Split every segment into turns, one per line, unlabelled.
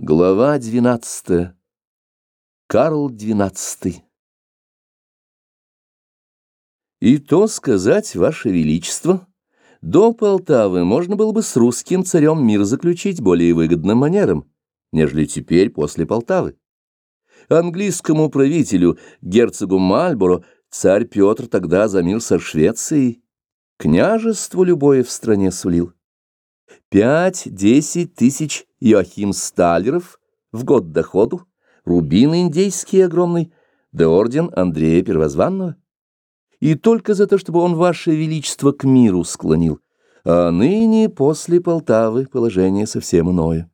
Глава двенадцатая. Карл двенадцатый. И то сказать, Ваше Величество, до Полтавы можно было бы с русским царем мир заключить более выгодным манером, нежели теперь после Полтавы. Английскому правителю, герцогу Мальборо, царь Петр тогда за мир со Швецией, княжество любое в стране сулил. Пять-десять тысяч Иоахим Сталеров в год доходу, рубин индейский огромный, да орден Андрея Первозванного. И только за то, чтобы он ваше величество к миру склонил, а ныне после Полтавы положение совсем иное.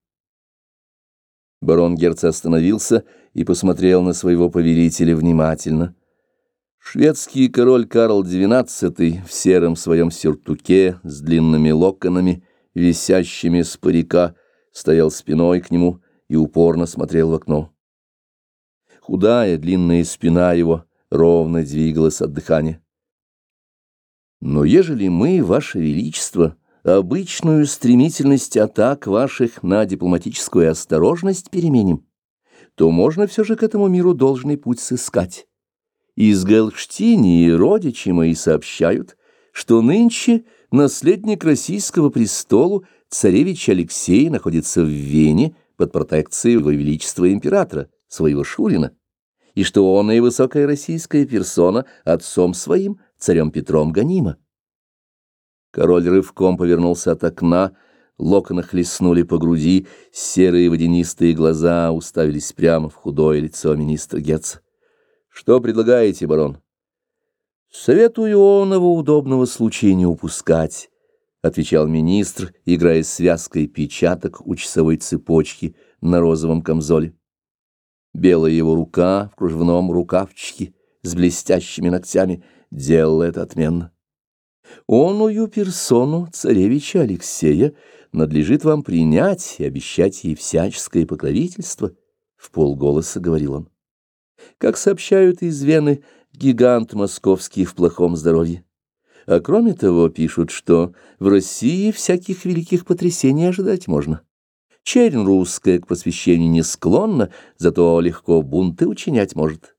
Барон Герц остановился и посмотрел на своего повелителя внимательно. Шведский король Карл XII в сером своем сюртуке с длинными локонами, висящими с парика, стоял спиной к нему и упорно смотрел в окно. Худая длинная спина его ровно двигалась от дыхания. Но ежели мы, Ваше Величество, обычную стремительность атак ваших на дипломатическую осторожность переменим, то можно все же к этому миру должный путь сыскать. Из Галштини родичи мои сообщают, что нынче наследник российского престолу царевич Алексей находится в Вене под протекцией его величества императора, своего Шурина, и что он и высокая российская персона отцом своим, царем Петром гонима. Король рывком повернулся от окна, локоны хлестнули по груди, серые водянистые глаза уставились прямо в худое лицо министра Гетца. «Что предлагаете, барон?» «Советую оного удобного случая не упускать» отвечал министр, играя связкой печаток у часовой цепочки на розовом камзоле. Белая его рука в кружевном рукавчике с блестящими ногтями делала это отменно. Оную персону царевича Алексея надлежит вам принять и обещать ей всяческое покровительство, — в полголоса говорил он. Как сообщают из Вены, гигант московский в плохом здоровье. А кроме того, пишут, что в России всяких великих потрясений ожидать можно. Чернь русская к просвещению не склонна, зато легко бунты учинять может.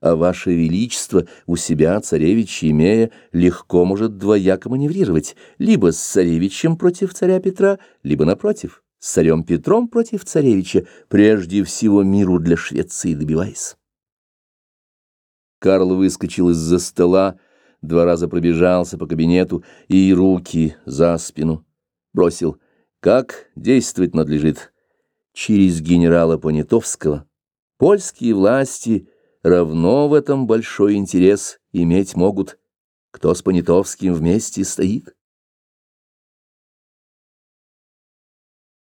А ваше величество у себя, царевич имея, легко может двояко маневрировать, либо с царевичем против царя Петра, либо напротив, с царем Петром против царевича, прежде всего миру для Швеции добиваясь. Карл выскочил из-за стола, два раза пробежался по кабинету и руки за спину бросил. Как действовать надлежит? Через генерала Понятовского. Польские власти равно в этом большой интерес иметь могут. Кто с Понятовским вместе стоит?